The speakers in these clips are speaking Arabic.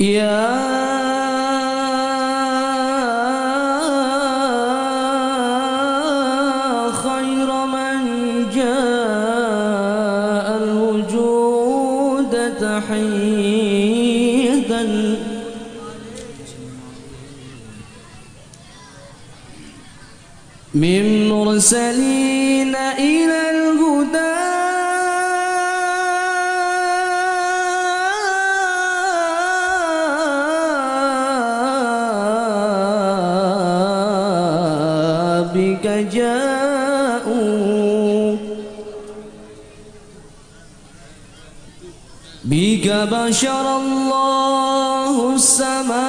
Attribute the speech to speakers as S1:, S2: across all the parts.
S1: يا خير من جاء الوجود تحيدا. من مرسلين بك بشر الله السماء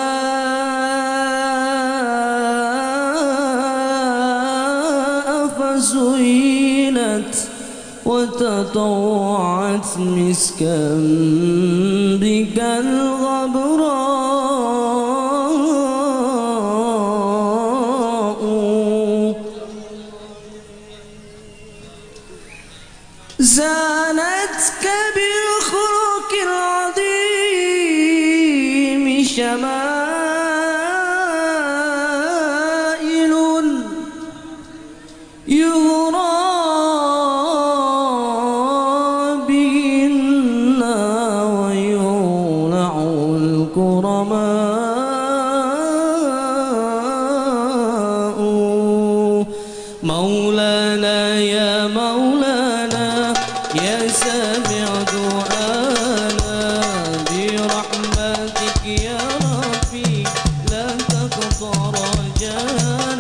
S1: فزينت وتطوعت مسكا بك الغبراء. زانتك بالغبراء مولانا يا مولانا يا سامع دعانا برحمتك يا ربي لا تقطع رجائي